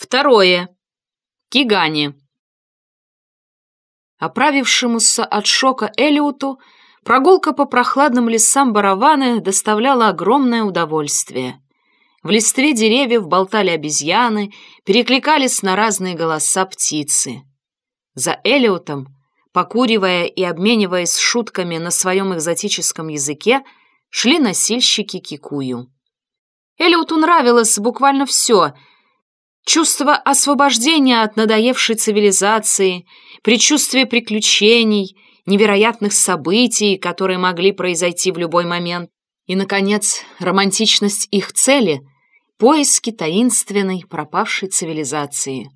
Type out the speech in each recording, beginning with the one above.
Второе. Кигани. Оправившемуся от шока Элиоту прогулка по прохладным лесам Бараваны доставляла огромное удовольствие. В листве деревьев болтали обезьяны, перекликались на разные голоса птицы. За Элиотом, покуривая и обмениваясь шутками на своем экзотическом языке, шли носильщики кикую. Элиоту нравилось буквально все — Чувство освобождения от надоевшей цивилизации, предчувствие приключений, невероятных событий, которые могли произойти в любой момент, и, наконец, романтичность их цели — поиски таинственной пропавшей цивилизации.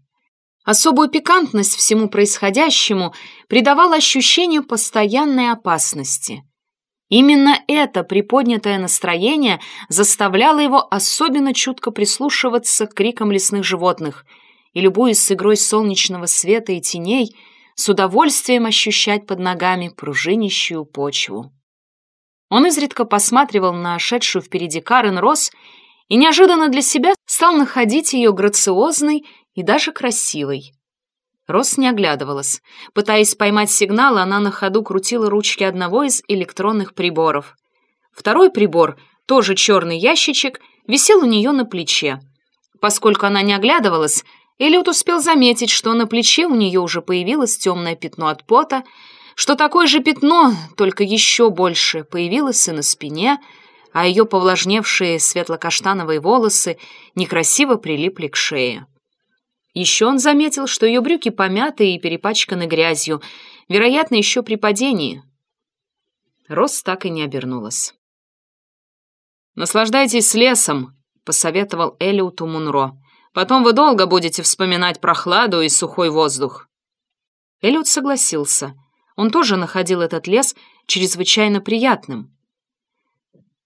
Особую пикантность всему происходящему придавало ощущение постоянной опасности — Именно это приподнятое настроение заставляло его особенно чутко прислушиваться к крикам лесных животных и, любуясь с игрой солнечного света и теней, с удовольствием ощущать под ногами пружинищую почву. Он изредка посматривал на шедшую впереди Карен Росс и неожиданно для себя стал находить ее грациозной и даже красивой. Рос не оглядывалась. Пытаясь поймать сигнал, она на ходу крутила ручки одного из электронных приборов. Второй прибор, тоже черный ящичек, висел у нее на плече. Поскольку она не оглядывалась, Элliot успел заметить, что на плече у нее уже появилось темное пятно от пота, что такое же пятно, только еще больше, появилось и на спине, а ее повлажневшие светло-каштановые волосы некрасиво прилипли к шее. Еще он заметил, что ее брюки помяты и перепачканы грязью, вероятно, еще при падении. Рос так и не обернулась. «Наслаждайтесь лесом», — посоветовал Элиоту Мунро. «Потом вы долго будете вспоминать прохладу и сухой воздух». Элиот согласился. Он тоже находил этот лес чрезвычайно приятным.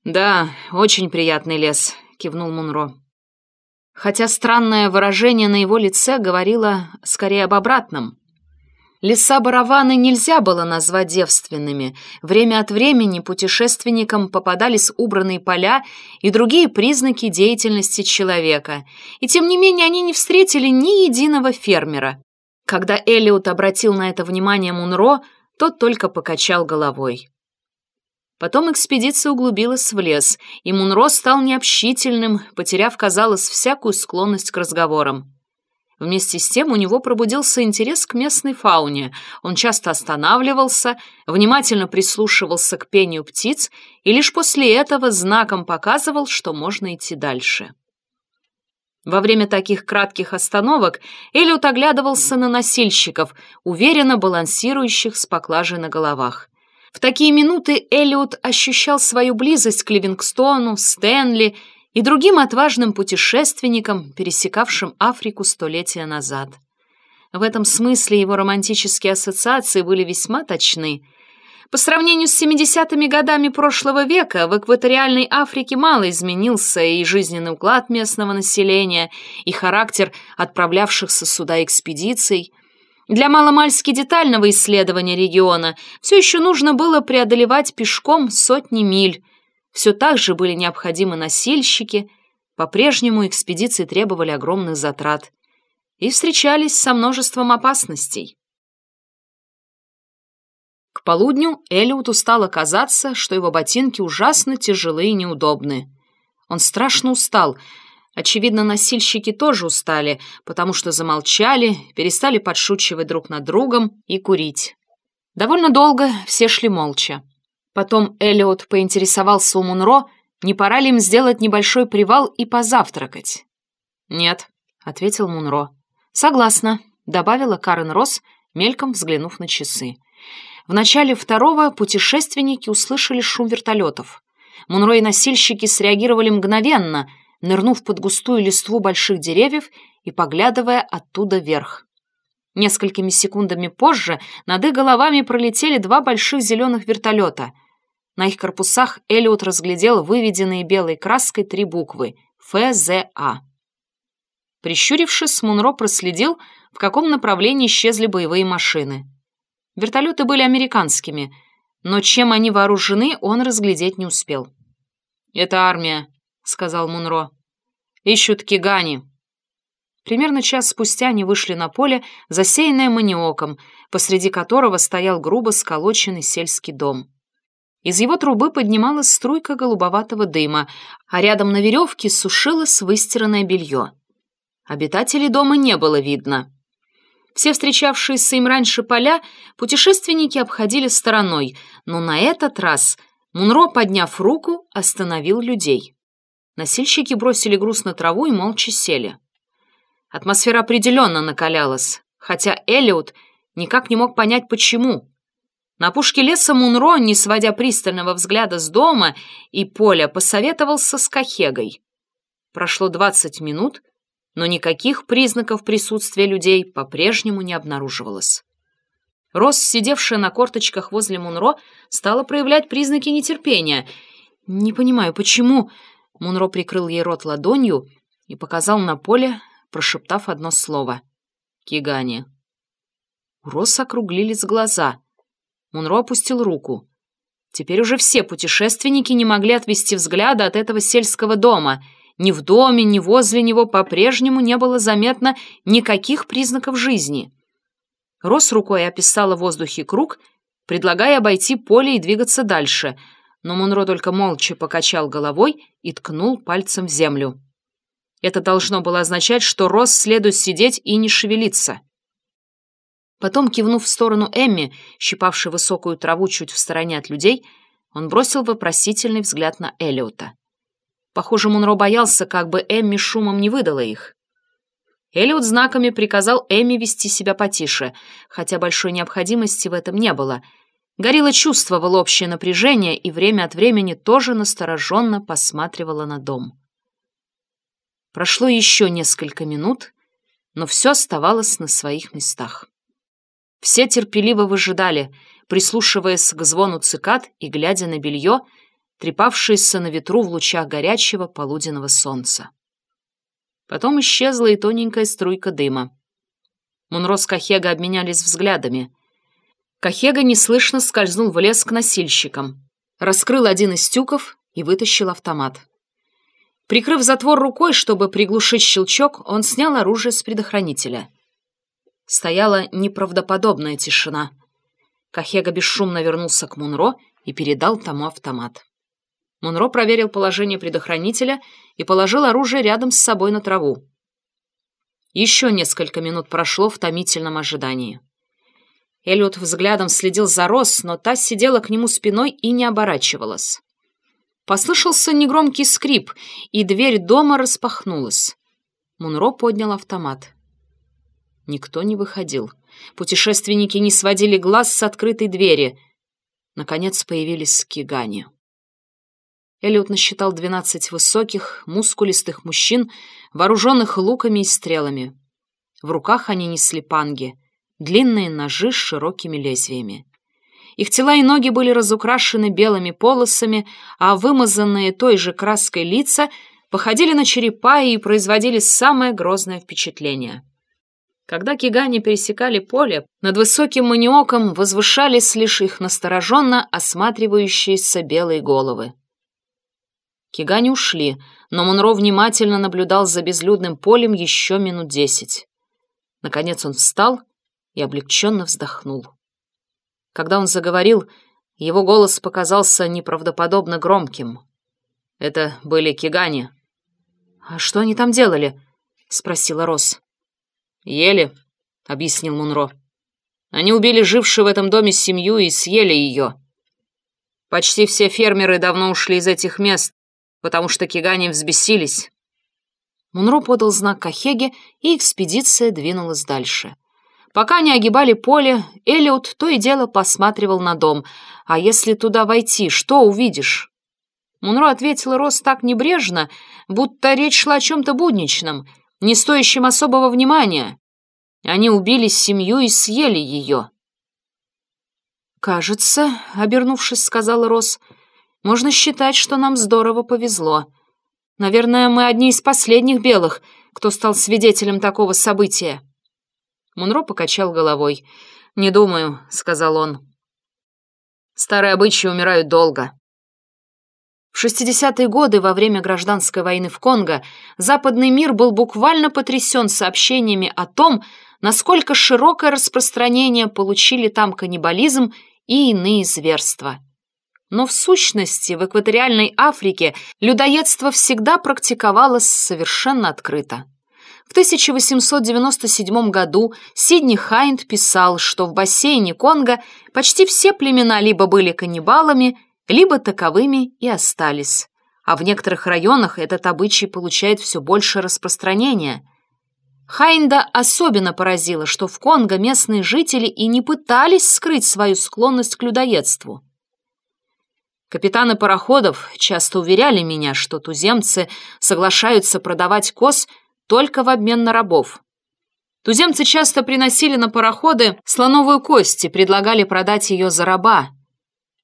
«Да, очень приятный лес», — кивнул Мунро хотя странное выражение на его лице говорило скорее об обратном. Леса Бараваны нельзя было назвать девственными. Время от времени путешественникам попадались убранные поля и другие признаки деятельности человека. И тем не менее они не встретили ни единого фермера. Когда Элиот обратил на это внимание Мунро, тот только покачал головой. Потом экспедиция углубилась в лес, и Мунро стал необщительным, потеряв, казалось, всякую склонность к разговорам. Вместе с тем у него пробудился интерес к местной фауне. Он часто останавливался, внимательно прислушивался к пению птиц и лишь после этого знаком показывал, что можно идти дальше. Во время таких кратких остановок Эллиот оглядывался на носильщиков, уверенно балансирующих с поклажей на головах. В такие минуты Эллиот ощущал свою близость к Ливингстону, Стэнли и другим отважным путешественникам, пересекавшим Африку столетия назад. В этом смысле его романтические ассоциации были весьма точны. По сравнению с 70-ми годами прошлого века в экваториальной Африке мало изменился и жизненный уклад местного населения, и характер отправлявшихся сюда экспедиций – для маломальски детального исследования региона все еще нужно было преодолевать пешком сотни миль. Все так же были необходимы носильщики, по-прежнему экспедиции требовали огромных затрат и встречались со множеством опасностей. К полудню Элиоту стало казаться, что его ботинки ужасно тяжелые и неудобны. Он страшно устал — Очевидно, носильщики тоже устали, потому что замолчали, перестали подшучивать друг над другом и курить. Довольно долго все шли молча. Потом Элиот поинтересовался у Мунро, не пора ли им сделать небольшой привал и позавтракать. «Нет», — ответил Мунро. «Согласна», — добавила Карен Росс, мельком взглянув на часы. В начале второго путешественники услышали шум вертолетов. Мунро и носильщики среагировали мгновенно — нырнув под густую листву больших деревьев и поглядывая оттуда вверх. Несколькими секундами позже над их головами пролетели два больших зеленых вертолета. На их корпусах Элиот разглядел выведенные белой краской три буквы «ФЗА». Прищурившись, Мунро проследил, в каком направлении исчезли боевые машины. Вертолеты были американскими, но чем они вооружены, он разглядеть не успел. «Это армия», — сказал Мунро. «Ищут Кигани». Примерно час спустя они вышли на поле, засеянное маниоком, посреди которого стоял грубо сколоченный сельский дом. Из его трубы поднималась струйка голубоватого дыма, а рядом на веревке сушилось выстиранное белье. Обитателей дома не было видно. Все встречавшиеся им раньше поля путешественники обходили стороной, но на этот раз Мунро, подняв руку, остановил людей. Носильщики бросили груз на траву и молча сели. Атмосфера определенно накалялась, хотя Элиот никак не мог понять, почему. На пушке леса Мунро, не сводя пристального взгляда с дома и поля, посоветовался с Кахегой. Прошло двадцать минут, но никаких признаков присутствия людей по-прежнему не обнаруживалось. Росс, сидевшая на корточках возле Мунро, стала проявлять признаки нетерпения. «Не понимаю, почему...» Мунро прикрыл ей рот ладонью и показал на поле прошептав одно слово. «Кигани». У Росса округлились глаза. Мунро опустил руку. Теперь уже все путешественники не могли отвести взгляда от этого сельского дома. Ни в доме, ни возле него по-прежнему не было заметно никаких признаков жизни. Рос рукой описала в воздухе круг, предлагая обойти поле и двигаться дальше, но Мунро только молча покачал головой и ткнул пальцем в землю. Это должно было означать, что Росс следует сидеть и не шевелиться. Потом, кивнув в сторону Эмми, щипавшей высокую траву чуть в стороне от людей, он бросил вопросительный взгляд на Элиота. Похоже, Мунро боялся, как бы Эмми шумом не выдала их. Элиот знаками приказал Эмми вести себя потише, хотя большой необходимости в этом не было. Горилла чувствовала общее напряжение и время от времени тоже настороженно посматривала на дом. Прошло еще несколько минут, но все оставалось на своих местах. Все терпеливо выжидали, прислушиваясь к звону цикад и глядя на белье, трепавшееся на ветру в лучах горячего полуденного солнца. Потом исчезла и тоненькая струйка дыма. Мунро с Кахега обменялись взглядами. Кахега неслышно скользнул в лес к носильщикам, раскрыл один из тюков и вытащил автомат. Прикрыв затвор рукой, чтобы приглушить щелчок, он снял оружие с предохранителя. Стояла неправдоподобная тишина. Кахега бесшумно вернулся к Мунро и передал тому автомат. Мунро проверил положение предохранителя и положил оружие рядом с собой на траву. Еще несколько минут прошло в томительном ожидании. Эллиот взглядом следил за Рос, но та сидела к нему спиной и не оборачивалась. Послышался негромкий скрип, и дверь дома распахнулась. Мунро поднял автомат. Никто не выходил. Путешественники не сводили глаз с открытой двери. Наконец появились скигани. Эллиот насчитал двенадцать высоких, мускулистых мужчин, вооруженных луками и стрелами. В руках они несли панги, длинные ножи с широкими лезвиями. Их тела и ноги были разукрашены белыми полосами, а вымазанные той же краской лица походили на черепа и производили самое грозное впечатление. Когда кигани пересекали поле, над высоким маниоком возвышались лишь их настороженно осматривающиеся белые головы. Кигани ушли, но Монро внимательно наблюдал за безлюдным полем еще минут десять. Наконец он встал и облегченно вздохнул. Когда он заговорил, его голос показался неправдоподобно громким. Это были кигани. «А что они там делали?» — спросила Росс. «Ели», — объяснил Мунро. «Они убили жившую в этом доме семью и съели ее. Почти все фермеры давно ушли из этих мест, потому что кигани взбесились». Мунро подал знак Кахеге, и экспедиция двинулась дальше. Пока они огибали поле, Элиот то и дело посматривал на дом. «А если туда войти, что увидишь?» Мунро ответил Рос так небрежно, будто речь шла о чем-то будничном, не стоящем особого внимания. Они убили семью и съели ее. «Кажется», — обернувшись, сказал Рос, — «можно считать, что нам здорово повезло. Наверное, мы одни из последних белых, кто стал свидетелем такого события». Мунро покачал головой. «Не думаю», — сказал он. «Старые обычаи умирают долго». В 60-е годы, во время гражданской войны в Конго, западный мир был буквально потрясен сообщениями о том, насколько широкое распространение получили там каннибализм и иные зверства. Но в сущности в экваториальной Африке людоедство всегда практиковалось совершенно открыто. В 1897 году Сидни Хайнд писал, что в бассейне Конго почти все племена либо были каннибалами, либо таковыми и остались. А в некоторых районах этот обычай получает все больше распространения. Хайнда особенно поразило, что в Конго местные жители и не пытались скрыть свою склонность к людоедству. Капитаны пароходов часто уверяли меня, что туземцы соглашаются продавать коз только в обмен на рабов. Туземцы часто приносили на пароходы слоновую кость и предлагали продать ее за раба.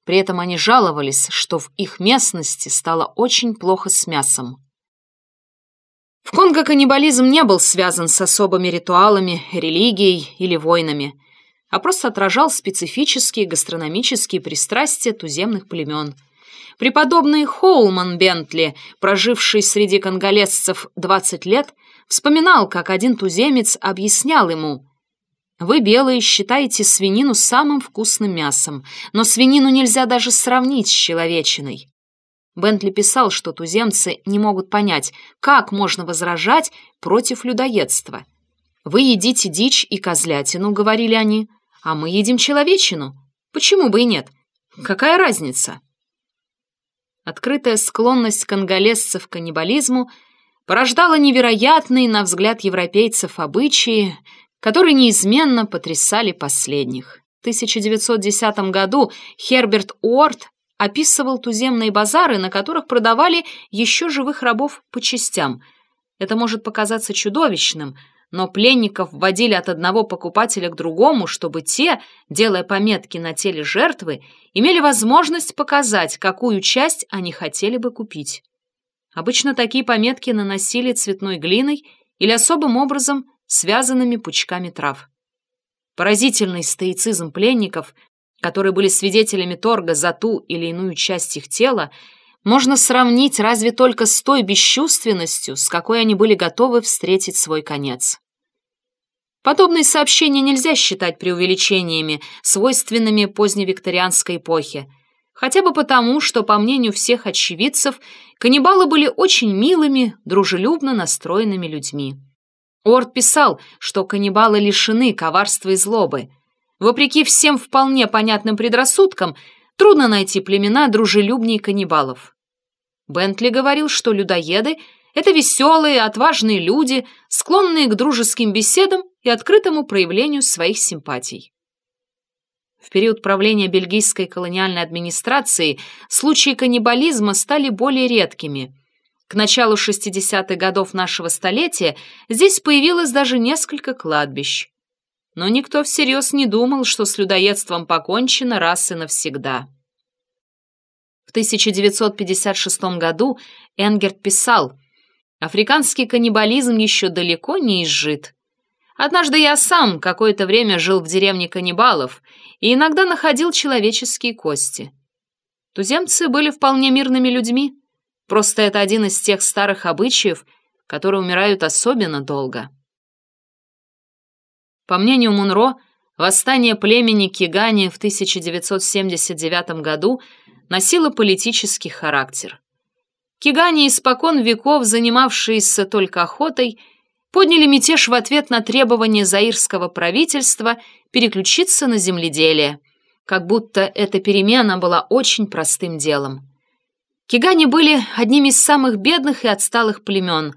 При этом они жаловались, что в их местности стало очень плохо с мясом. В Конго каннибализм не был связан с особыми ритуалами, религией или войнами – а просто отражал специфические гастрономические пристрастия туземных племен. Преподобный Хоулман Бентли, проживший среди конголезцев 20 лет, вспоминал, как один туземец объяснял ему «Вы, белые, считаете свинину самым вкусным мясом, но свинину нельзя даже сравнить с человечиной». Бентли писал, что туземцы не могут понять, как можно возражать против людоедства. «Вы едите дичь и козлятину», — говорили они, — а мы едим человечину. Почему бы и нет? Какая разница? Открытая склонность конголезцев к каннибализму порождала невероятные, на взгляд европейцев, обычаи, которые неизменно потрясали последних. В 1910 году Херберт Уорд описывал туземные базары, на которых продавали еще живых рабов по частям. Это может показаться чудовищным – но пленников вводили от одного покупателя к другому, чтобы те, делая пометки на теле жертвы, имели возможность показать, какую часть они хотели бы купить. Обычно такие пометки наносили цветной глиной или особым образом связанными пучками трав. Поразительный стоицизм пленников, которые были свидетелями торга за ту или иную часть их тела, можно сравнить разве только с той бесчувственностью, с какой они были готовы встретить свой конец. Подобные сообщения нельзя считать преувеличениями, свойственными поздневикторианской эпохе, хотя бы потому, что, по мнению всех очевидцев, каннибалы были очень милыми, дружелюбно настроенными людьми. Орд писал, что каннибалы лишены коварства и злобы. Вопреки всем вполне понятным предрассудкам, трудно найти племена дружелюбнее каннибалов. Бентли говорил, что людоеды — это веселые, отважные люди, склонные к дружеским беседам и открытому проявлению своих симпатий. В период правления бельгийской колониальной администрации случаи каннибализма стали более редкими. К началу 60-х годов нашего столетия здесь появилось даже несколько кладбищ. Но никто всерьез не думал, что с людоедством покончено раз и навсегда. В 1956 году Энгерт писал, «Африканский каннибализм еще далеко не изжит. Однажды я сам какое-то время жил в деревне каннибалов и иногда находил человеческие кости. Туземцы были вполне мирными людьми, просто это один из тех старых обычаев, которые умирают особенно долго. По мнению Мунро, восстание племени Кигани в 1979 году носило политический характер. Кигани, испокон веков занимавшиеся только охотой, подняли мятеж в ответ на требование заирского правительства переключиться на земледелие, как будто эта перемена была очень простым делом. Кигани были одними из самых бедных и отсталых племен.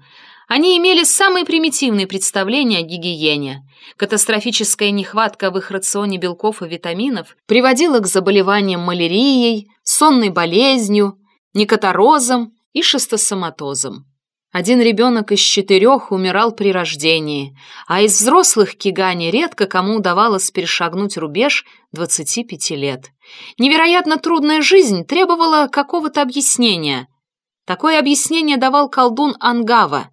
Они имели самые примитивные представления о гигиене. Катастрофическая нехватка в их рационе белков и витаминов приводила к заболеваниям малярией, сонной болезнью, никоторозом и шистосоматозом. Один ребенок из четырех умирал при рождении, а из взрослых кигани редко кому удавалось перешагнуть рубеж 25 лет. Невероятно трудная жизнь требовала какого-то объяснения. Такое объяснение давал колдун Ангава.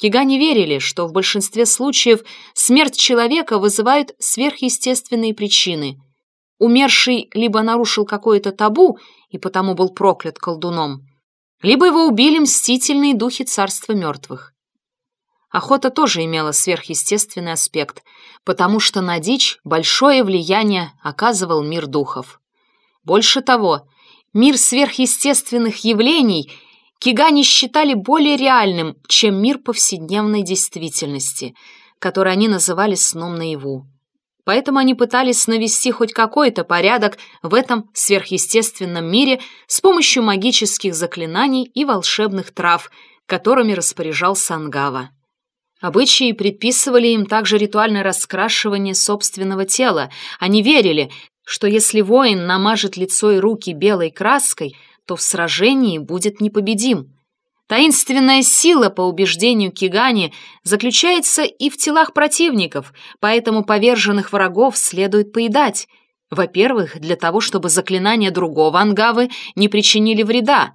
Кигани верили, что в большинстве случаев смерть человека вызывает сверхъестественные причины. Умерший либо нарушил какое-то табу и потому был проклят колдуном, либо его убили мстительные духи царства мертвых. Охота тоже имела сверхъестественный аспект, потому что на дичь большое влияние оказывал мир духов. Больше того, мир сверхъестественных явлений кигани считали более реальным, чем мир повседневной действительности, который они называли сном наяву. Поэтому они пытались навести хоть какой-то порядок в этом сверхъестественном мире с помощью магических заклинаний и волшебных трав, которыми распоряжался Ангава. Обычаи предписывали им также ритуальное раскрашивание собственного тела. Они верили, что если воин намажет лицо и руки белой краской, то в сражении будет непобедим. Таинственная сила, по убеждению Кигани, заключается и в телах противников, поэтому поверженных врагов следует поедать. Во-первых, для того, чтобы заклинания другого ангавы не причинили вреда,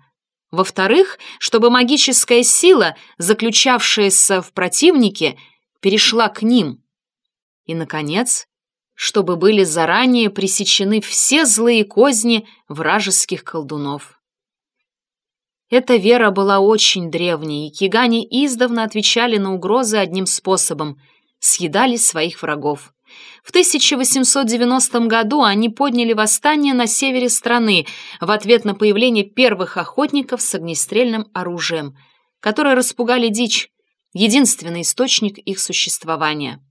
во-вторых, чтобы магическая сила, заключавшаяся в противнике, перешла к ним. И, наконец, чтобы были заранее пресечены все злые козни вражеских колдунов. Эта вера была очень древней, и кигане издавна отвечали на угрозы одним способом — съедали своих врагов. В 1890 году они подняли восстание на севере страны в ответ на появление первых охотников с огнестрельным оружием, которые распугали дичь, единственный источник их существования.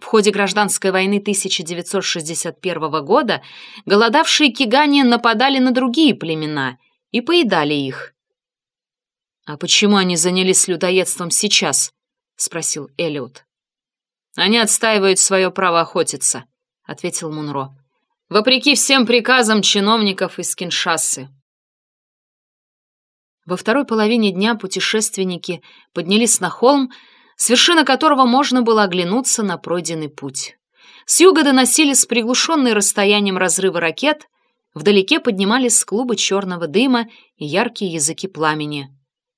В ходе гражданской войны 1961 года голодавшие кигане нападали на другие племена и поедали их. «А почему они занялись людоедством сейчас?» — спросил Эллиот. «Они отстаивают свое право охотиться», — ответил Мунро. «Вопреки всем приказам чиновников из Киншасы». Во второй половине дня путешественники поднялись на холм, с вершины которого можно было оглянуться на пройденный путь. С юга доносились приглушенные расстоянием разрывы ракет, вдалеке поднимались клубы черного дыма и яркие языки пламени.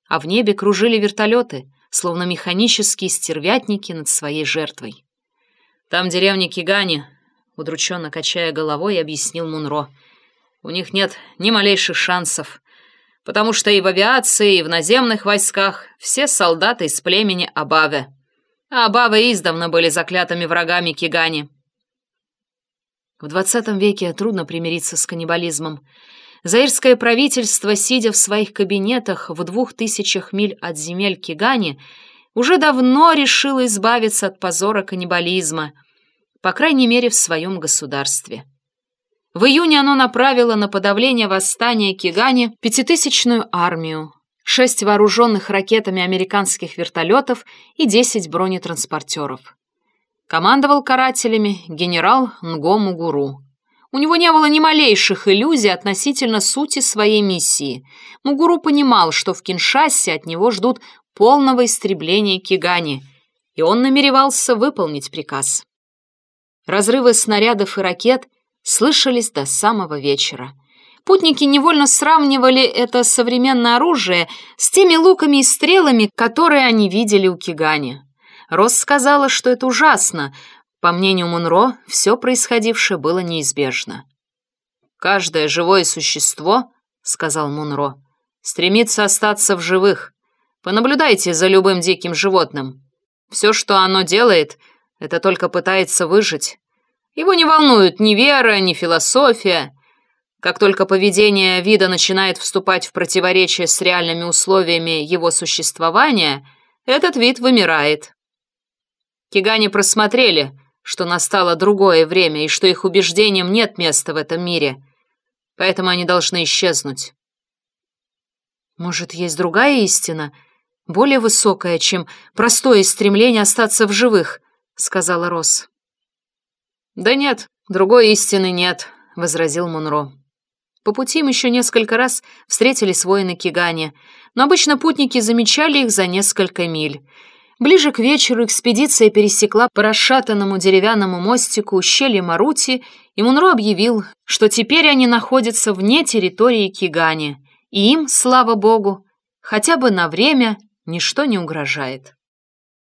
А в небе кружили вертолеты — словно механические стервятники над своей жертвой. «Там деревня Кигани», — удрученно качая головой, объяснил Мунро. «У них нет ни малейших шансов, потому что и в авиации, и в наземных войсках все солдаты из племени Абаве. А Абаве издавна были заклятыми врагами Кигани». В двадцатом веке трудно примириться с каннибализмом. Заирское правительство, сидя в своих кабинетах в двух тысячах миль от земель Кигани, уже давно решило избавиться от позора каннибализма, по крайней мере, в своем государстве. В июне оно направило на подавление восстания Кигани пятитысячную армию, шесть вооруженных ракетами американских вертолетов и десять бронетранспортеров. Командовал карателями генерал Нгому Гуру. У него не было ни малейших иллюзий относительно сути своей миссии. Мугуру понимал, что в Киншасе от него ждут полного истребления Кигани, и он намеревался выполнить приказ. Разрывы снарядов и ракет слышались до самого вечера. Путники невольно сравнивали это современное оружие с теми луками и стрелами, которые они видели у Кигани. Росс сказала, что это ужасно, по мнению Мунро, все происходившее было неизбежно. «Каждое живое существо, — сказал Мунро, — стремится остаться в живых. Понаблюдайте за любым диким животным. Все, что оно делает, это только пытается выжить. Его не волнует ни вера, ни философия. Как только поведение вида начинает вступать в противоречие с реальными условиями его существования, этот вид вымирает. Кигане просмотрели — что настало другое время и что их убеждениям нет места в этом мире, поэтому они должны исчезнуть. Может, есть другая истина, более высокая, чем простое стремление остаться в живых, сказала Росс. Да нет, другой истины нет, возразил Мунро. По пути им еще несколько раз встретились воины Кигани, но обычно путники замечали их за несколько миль — Ближе к вечеру экспедиция пересекла по расшатанному деревянному мостику ущелье Марути, и Мунро объявил, что теперь они находятся вне территории Кигани, и им, слава богу, хотя бы на время ничто не угрожает.